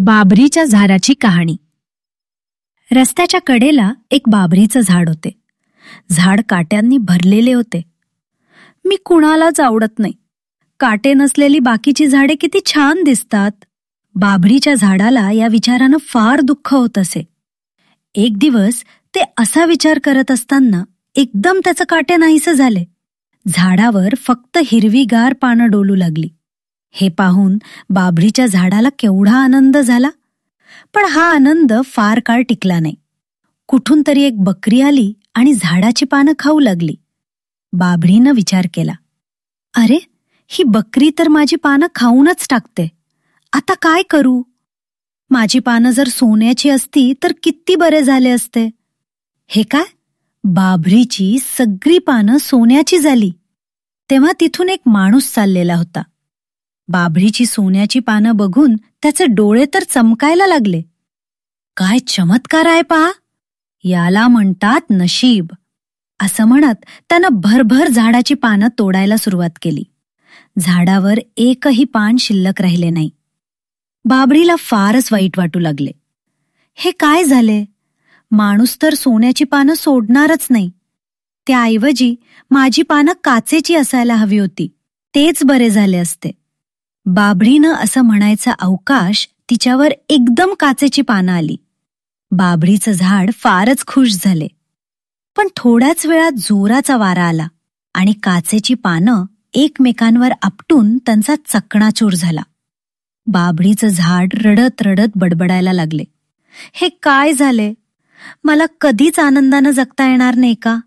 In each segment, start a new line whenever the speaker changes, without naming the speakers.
बाबरीच्या झाडाची कहाणी. रस्त्याच्या कडेला एक बाबरीचं झाड होते. झाड काट्यांनी भरलेले होते. मी कुणालाच आवडत नाही. काटे नसलेली बाकीची झाडे किती छान दिसतात. बाबरीच्या झाडाला या विचारानं फार दुःख होत असे. एक दिवस ते असा विचार करत असताना एकदम त्याचं काटे नाहीसे झाले. झाडावर फक्त हिरवीगार पानं डोलू लागली. हे पाहून बाभळीच्या झाडाला केवढा आनंद झाला. पण हा आनंद फार काळ टिकला नाही. कुठून तरी एक बकरी आली आणि झाडाची पानं खाऊ लागली. बाभळीनं विचार केला. अरे ही बकरी तर माझी पानं खाऊनच टाकते. आता काय करू? माझी पानं जर सोन्याची असती तर किती बरे झाले असते. हे काय? बाभरीची सगळी पानं सोन्याची झाली. तेव्हा तिथून एक माणूस चाललेला होता. बाभळीची सोन्याची पानं बघून त्याचे डोळे तर चमकायला लागले. काय चमत्कार आहे पहा. याला म्हणतात नशीब. असं म्हणत त्यानं भरभर झाडाची पानं तोडायला सुरुवात केली. झाडावर एकही पान शिल्लक राहिले नाही. बाबरीला फारच वाईट वाटू लागले. हे काय झाले? माणूस तर सोन्याची पानं सोडणारच नाही. त्याऐवजी माझी पानं काचेची असायला हवी होती. तेच बरे झाले असते. बाभळीनं असं म्हणायचा अवकाश तिच्यावर एकदम काचेची पानं आली. बाभळीचं झाड फारच खुश झाले. पण थोड्याच वेळात जोराचा वारा आला आणि काचेची पानं एकमेकांवर आपटून त्यांचा चकणाचूर झाला. बाभळीचं झाड रडत रडत बडबडायला लागले. हे काय झाले? मला कधीच आनंदानं जगता येणार नाही का?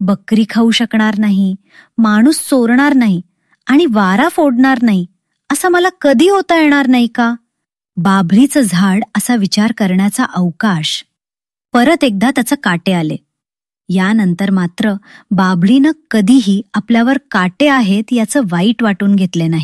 बकरी खाऊ शकणार नाही माणूस चोरणार नाही आणि वारा फोडणार नाही. असं मला कधी होता येणार नाही का? बाभरीचं झाड असा विचार करण्याचा अवकाश. परत एकदा त्याचं काटे आले. यानंतर मात्र बाभळीनं कधीही आपल्यावर काटे आहेत याचं वाईट वाटून घेतले नाही.